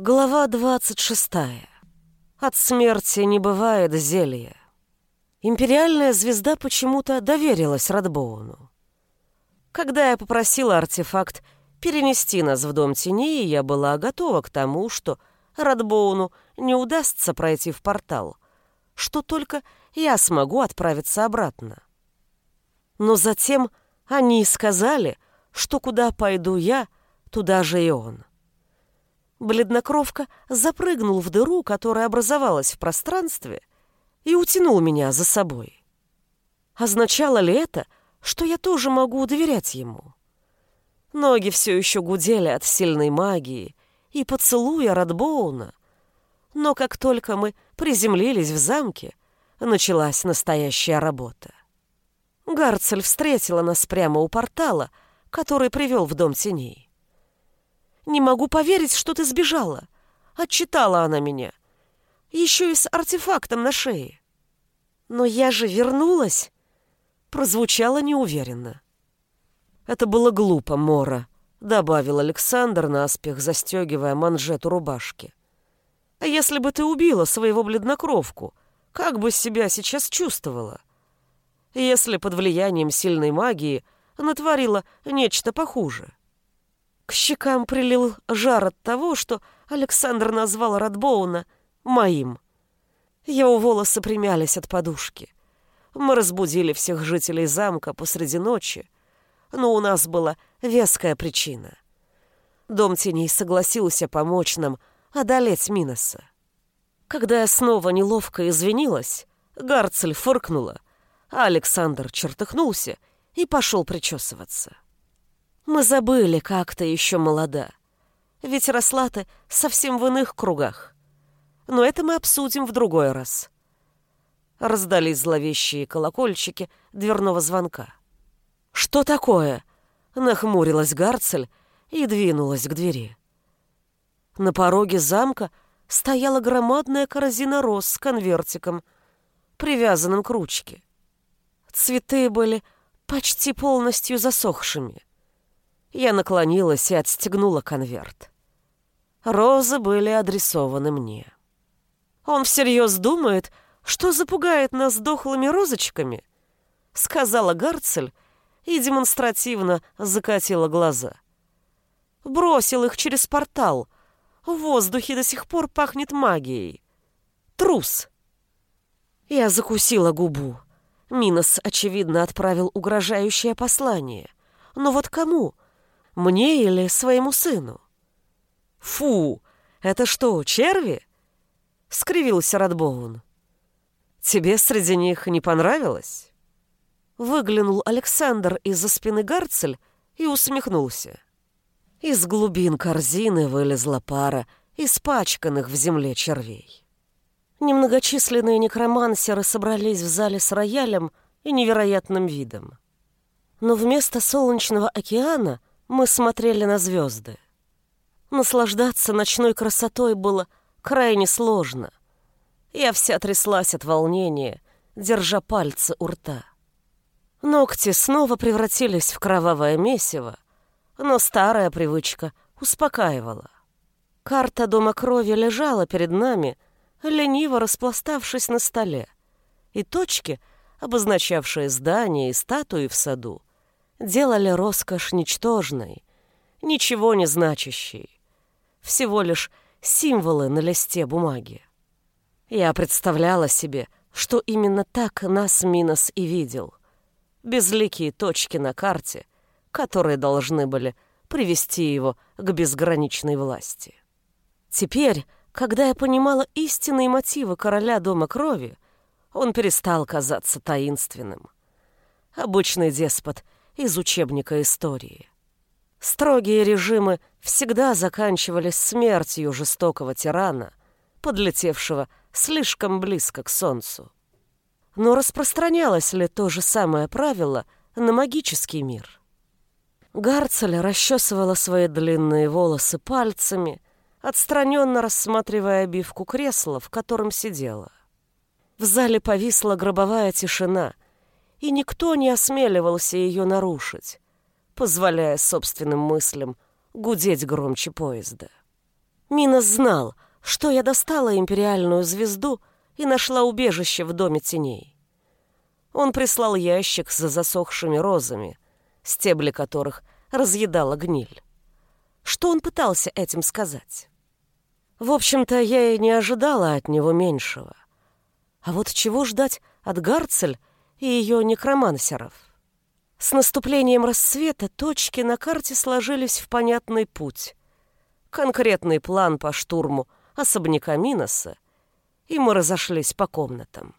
Глава двадцать шестая. От смерти не бывает зелья. Империальная звезда почему-то доверилась Радбоуну. Когда я попросила артефакт перенести нас в Дом Теней, я была готова к тому, что Радбоуну не удастся пройти в портал, что только я смогу отправиться обратно. Но затем они сказали, что куда пойду я, туда же и он. Бледнокровка запрыгнул в дыру, которая образовалась в пространстве, и утянул меня за собой. Означало ли это, что я тоже могу доверять ему? Ноги все еще гудели от сильной магии и поцелуя Радбоуна, но как только мы приземлились в замке, началась настоящая работа. Гарцель встретила нас прямо у портала, который привел в Дом Теней. «Не могу поверить, что ты сбежала!» Отчитала она меня. Еще и с артефактом на шее. «Но я же вернулась!» Прозвучало неуверенно. «Это было глупо, Мора», — добавил Александр, наспех застегивая манжету рубашки. «А если бы ты убила своего бледнокровку, как бы себя сейчас чувствовала? Если под влиянием сильной магии натворила нечто похуже?» К щекам прилил жар от того, что Александр назвал Радбоуна моим. Его волосы примялись от подушки. Мы разбудили всех жителей замка посреди ночи, но у нас была веская причина. Дом теней согласился помочь нам одолеть Миноса. Когда я снова неловко извинилась, Гарцель фыркнула, а Александр чертыхнулся и пошел причесываться. Мы забыли, как ты еще молода. Ведь росла ты совсем в иных кругах. Но это мы обсудим в другой раз. Раздались зловещие колокольчики дверного звонка. «Что такое?» — нахмурилась Гарцель и двинулась к двери. На пороге замка стояла громадная корзина роз с конвертиком, привязанным к ручке. Цветы были почти полностью засохшими. Я наклонилась и отстегнула конверт. Розы были адресованы мне. «Он всерьез думает, что запугает нас дохлыми розочками?» — сказала Гарцель и демонстративно закатила глаза. Бросил их через портал. В воздухе до сих пор пахнет магией. Трус. Я закусила губу. Минос, очевидно, отправил угрожающее послание. Но вот кому? Мне или своему сыну? Фу, это что, черви? Скривился Радбоун. Тебе среди них не понравилось? Выглянул Александр из-за спины Гарцель и усмехнулся. Из глубин корзины вылезла пара испачканных в земле червей. Немногочисленные некромансеры собрались в зале с роялем и невероятным видом. Но вместо солнечного океана мы смотрели на звезды. Наслаждаться ночной красотой было крайне сложно. Я вся тряслась от волнения, держа пальцы у рта. Ногти снова превратились в кровавое месиво, но старая привычка успокаивала. Карта Дома Крови лежала перед нами, лениво распластавшись на столе, и точки, обозначавшие здания и статуи в саду, делали роскошь ничтожной, ничего не значащей, всего лишь символы на листе бумаги. Я представляла себе, что именно так нас Минос и видел. Безликие точки на карте, которые должны были привести его к безграничной власти. Теперь, когда я понимала истинные мотивы короля Дома Крови, он перестал казаться таинственным. Обычный деспот — из учебника истории. Строгие режимы всегда заканчивались смертью жестокого тирана, подлетевшего слишком близко к солнцу. Но распространялось ли то же самое правило на магический мир? Гарцель расчесывала свои длинные волосы пальцами, отстраненно рассматривая обивку кресла, в котором сидела. В зале повисла гробовая тишина — и никто не осмеливался ее нарушить, позволяя собственным мыслям гудеть громче поезда. Минос знал, что я достала империальную звезду и нашла убежище в доме теней. Он прислал ящик за засохшими розами, стебли которых разъедала гниль. Что он пытался этим сказать? В общем-то, я и не ожидала от него меньшего. А вот чего ждать от Гарцель и ее некромансеров? С наступлением рассвета точки на карте сложились в понятный путь. Конкретный план по штурму особняка Миноса, и мы разошлись по комнатам.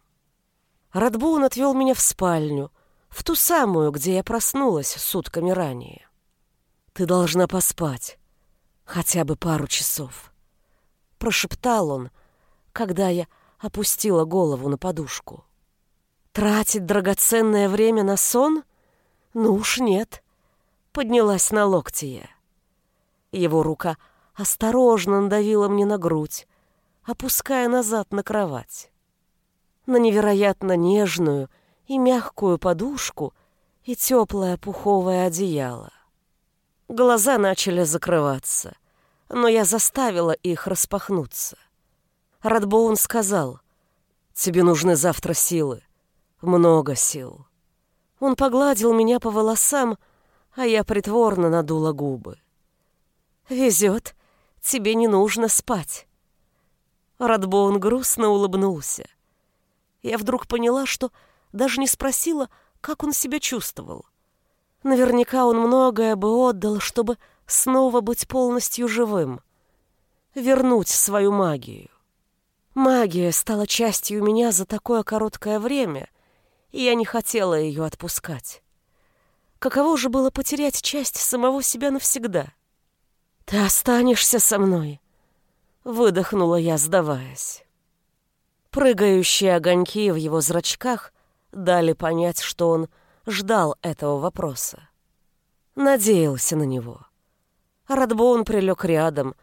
Радбоун отвел меня в спальню, в ту самую, где я проснулась сутками ранее. «Ты должна поспать, хотя бы пару часов», — прошептал он, когда я опустила голову на подушку. «Тратить драгоценное время на сон? Ну уж нет», — поднялась на локти я. Его рука осторожно надавила мне на грудь, опуская назад на кровать. На невероятно нежную и мягкую подушку и теплое пуховое одеяло. Глаза начали закрываться, но я заставила их распахнуться. Радбоун сказал, «Тебе нужны завтра силы, много сил». Он погладил меня по волосам, а я притворно надула губы. «Везет, тебе не нужно спать». Радбоун грустно улыбнулся. Я вдруг поняла, что даже не спросила, как он себя чувствовал. Наверняка он многое бы отдал, чтобы снова быть полностью живым, вернуть свою магию. Магия стала частью меня за такое короткое время, и я не хотела ее отпускать. Каково же было потерять часть самого себя навсегда? «Ты останешься со мной», — выдохнула я, сдаваясь. Прыгающие огоньки в его зрачках дали понять, что он ждал этого вопроса. Надеялся на него. Радбоун прилег рядом,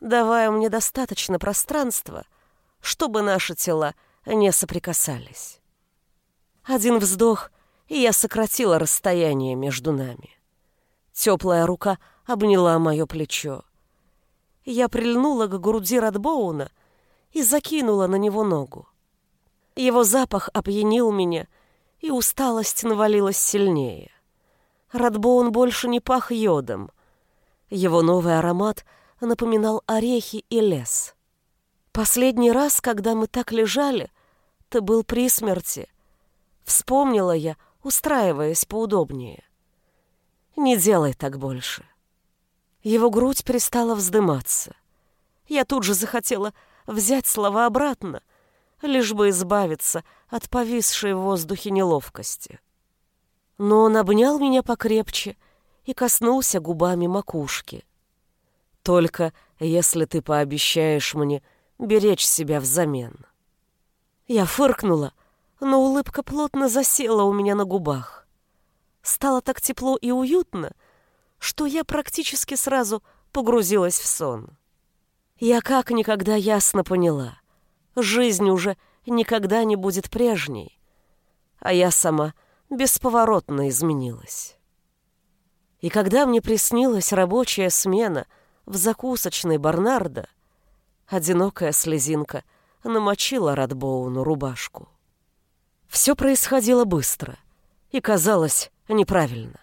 давая мне достаточно пространства — чтобы наши тела не соприкасались. Один вздох, и я сократила расстояние между нами. Теплая рука обняла мое плечо. Я прильнула к груди Радбоуна и закинула на него ногу. Его запах опьянил меня, и усталость навалилась сильнее. Радбоун больше не пах йодом. Его новый аромат напоминал орехи и лес. Последний раз, когда мы так лежали, ты был при смерти. Вспомнила я, устраиваясь поудобнее. Не делай так больше. Его грудь перестала вздыматься. Я тут же захотела взять слова обратно, лишь бы избавиться от повисшей в воздухе неловкости. Но он обнял меня покрепче и коснулся губами макушки. Только если ты пообещаешь мне беречь себя взамен. Я фыркнула, но улыбка плотно засела у меня на губах. Стало так тепло и уютно, что я практически сразу погрузилась в сон. Я как никогда ясно поняла, жизнь уже никогда не будет прежней, а я сама бесповоротно изменилась. И когда мне приснилась рабочая смена в закусочной Барнарда, Одинокая слезинка намочила Радбоуну рубашку. Все происходило быстро и казалось неправильно.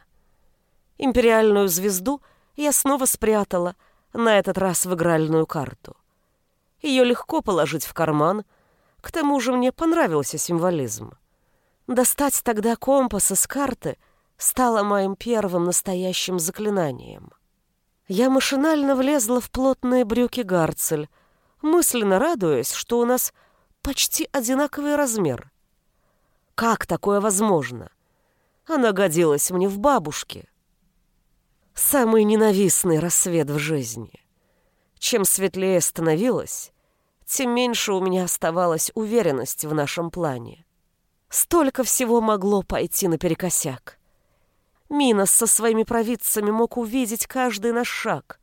Империальную звезду я снова спрятала, на этот раз в игральную карту. Ее легко положить в карман, к тому же мне понравился символизм. Достать тогда компас из карты стало моим первым настоящим заклинанием. Я машинально влезла в плотные брюки Гарцель, мысленно радуясь, что у нас почти одинаковый размер. Как такое возможно? Она годилась мне в бабушке. Самый ненавистный рассвет в жизни. Чем светлее становилось, тем меньше у меня оставалась уверенность в нашем плане. Столько всего могло пойти наперекосяк. Минос со своими провидцами мог увидеть каждый наш шаг.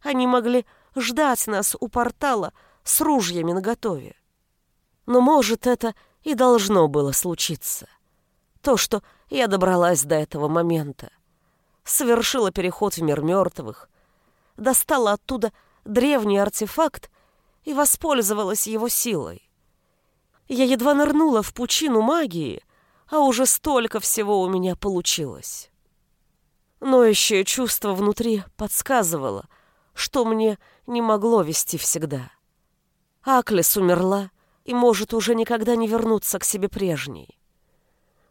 Они могли ждать нас у портала с ружьями наготове. Но, может, это и должно было случиться. То, что я добралась до этого момента, совершила переход в мир мертвых, достала оттуда древний артефакт и воспользовалась его силой. Я едва нырнула в пучину магии, а уже столько всего у меня получилось. Ноющее чувство внутри подсказывало, что мне не могло вести всегда. Аклес умерла и может уже никогда не вернуться к себе прежней.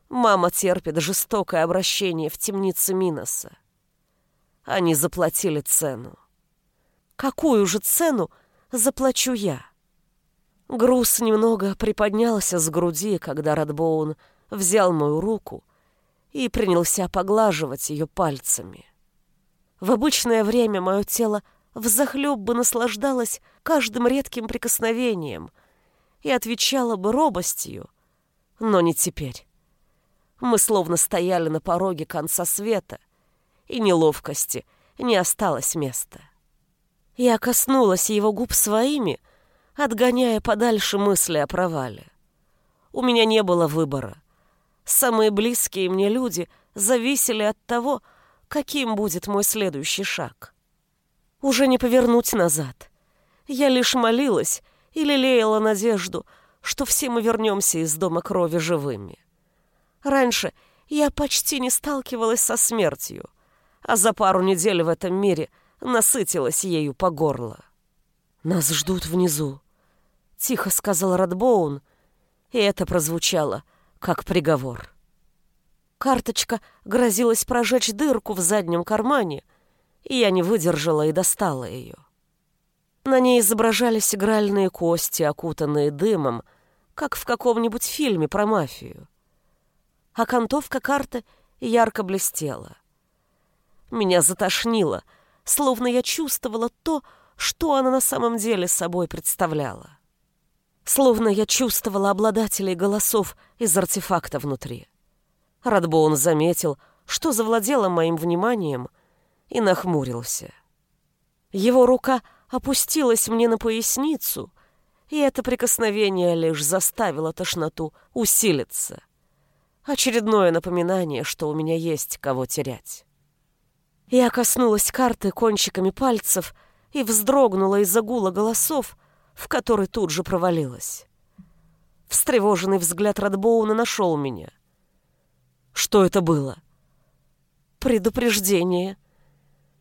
Мама терпит жестокое обращение в темнице Миноса. Они заплатили цену. Какую же цену заплачу я? Груз немного приподнялся с груди, когда Радбоун взял мою руку и принялся поглаживать ее пальцами. В обычное время мое тело взахлеб бы наслаждалось каждым редким прикосновением и отвечало бы робостью, но не теперь. Мы словно стояли на пороге конца света, и неловкости не осталось места. Я коснулась его губ своими, отгоняя подальше мысли о провале. У меня не было выбора. Самые близкие мне люди зависели от того, каким будет мой следующий шаг. Уже не повернуть назад. Я лишь молилась и лелеяла надежду, что все мы вернемся из дома крови живыми. Раньше я почти не сталкивалась со смертью, а за пару недель в этом мире насытилась ею по горло. «Нас ждут внизу», — тихо сказал Радбоун, и это прозвучало как приговор. Карточка грозилась прожечь дырку в заднем кармане, и я не выдержала и достала ее. На ней изображались игральные кости, окутанные дымом, как в каком-нибудь фильме про мафию. А окантовка карты ярко блестела. Меня затошнило, словно я чувствовала то, что она на самом деле собой представляла. Словно я чувствовала обладателей голосов из артефакта внутри. Радбоун заметил, что завладело моим вниманием, и нахмурился. Его рука опустилась мне на поясницу, и это прикосновение лишь заставило тошноту усилиться. Очередное напоминание, что у меня есть кого терять. Я коснулась карты кончиками пальцев и вздрогнула из-за гула голосов, в который тут же провалилась. Встревоженный взгляд Радбоуна нашел меня. Что это было? Предупреждение.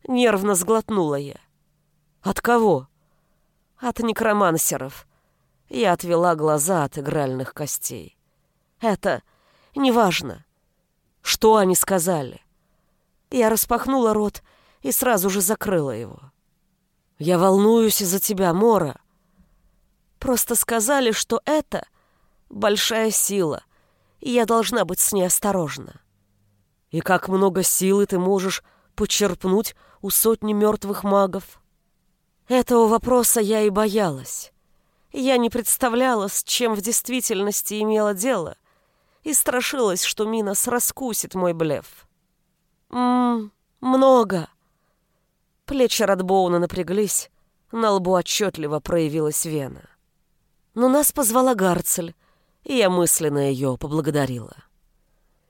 Нервно сглотнула я. От кого? От некромансеров. Я отвела глаза от игральных костей. Это неважно. Что они сказали? Я распахнула рот и сразу же закрыла его. «Я волнуюсь за тебя, Мора», Просто сказали, что это большая сила, и я должна быть с ней осторожна. И как много силы ты можешь почерпнуть у сотни мертвых магов? Этого вопроса я и боялась. Я не представляла, с чем в действительности имела дело, и страшилась, что Минос раскусит мой блеф. «Ммм, много». Плечи Радбоуна напряглись, на лбу отчетливо проявилась вена. Но нас позвала Гарцель, и я мысленно ее поблагодарила.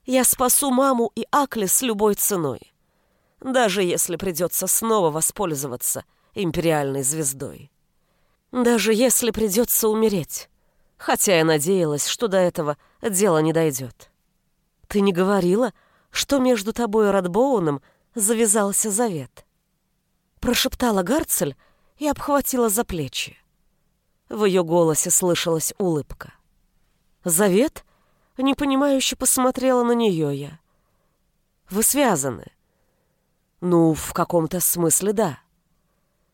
Я спасу маму и Аклес любой ценой, даже если придется снова воспользоваться империальной звездой. Даже если придется умереть, хотя я надеялась, что до этого дело не дойдет. Ты не говорила, что между тобой и Радбоуном завязался завет? Прошептала Гарцель и обхватила за плечи. В ее голосе слышалась улыбка. «Завет?» — непонимающе посмотрела на нее я. «Вы связаны?» «Ну, в каком-то смысле да».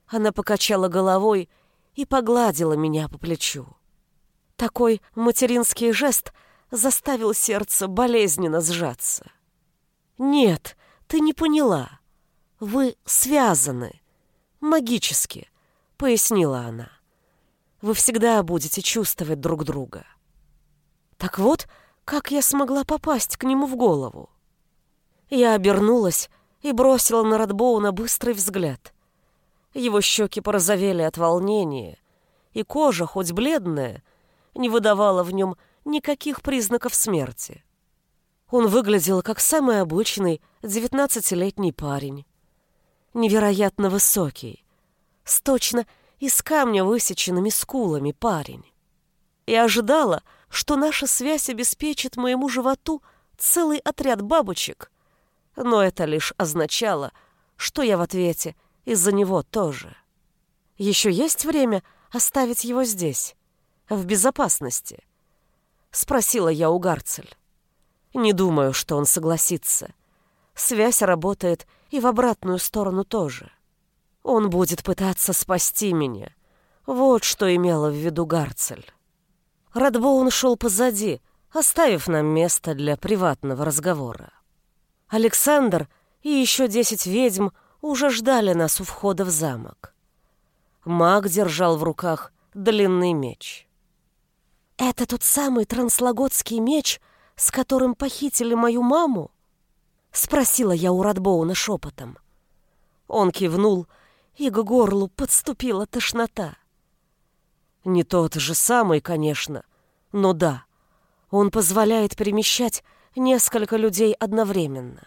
Она покачала головой и погладила меня по плечу. Такой материнский жест заставил сердце болезненно сжаться. «Нет, ты не поняла. Вы связаны. Магически», — пояснила она вы всегда будете чувствовать друг друга. Так вот, как я смогла попасть к нему в голову? Я обернулась и бросила на Радбоуна быстрый взгляд. Его щеки порозовели от волнения, и кожа, хоть бледная, не выдавала в нем никаких признаков смерти. Он выглядел как самый обычный девятнадцатилетний парень. Невероятно высокий, с точно из камня высеченными скулами парень. Я ожидала, что наша связь обеспечит моему животу целый отряд бабочек, но это лишь означало, что я в ответе из-за него тоже. Еще есть время оставить его здесь, в безопасности? Спросила я у Гарцель. Не думаю, что он согласится. Связь работает и в обратную сторону тоже. Он будет пытаться спасти меня. Вот что имела в виду Гарцель. Радбоун шел позади, оставив нам место для приватного разговора. Александр и еще десять ведьм уже ждали нас у входа в замок. Маг держал в руках длинный меч. «Это тот самый транслогодский меч, с которым похитили мою маму?» — спросила я у Радбоуна шепотом. Он кивнул, и к горлу подступила тошнота. Не тот же самый, конечно, но да, он позволяет перемещать несколько людей одновременно.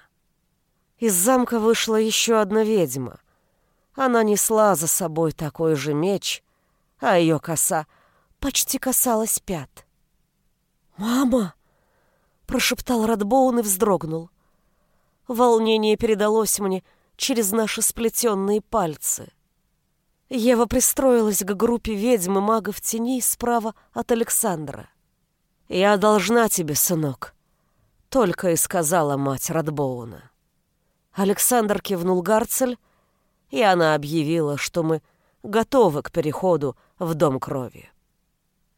Из замка вышла еще одна ведьма. Она несла за собой такой же меч, а ее коса почти касалась пят. «Мама!» — прошептал Радбоун и вздрогнул. Волнение передалось мне через наши сплетенные пальцы. Ева пристроилась к группе ведьм и магов теней справа от Александра. «Я должна тебе, сынок», — только и сказала мать Радбоуна. Александр кивнул Гарцель, и она объявила, что мы готовы к переходу в Дом крови.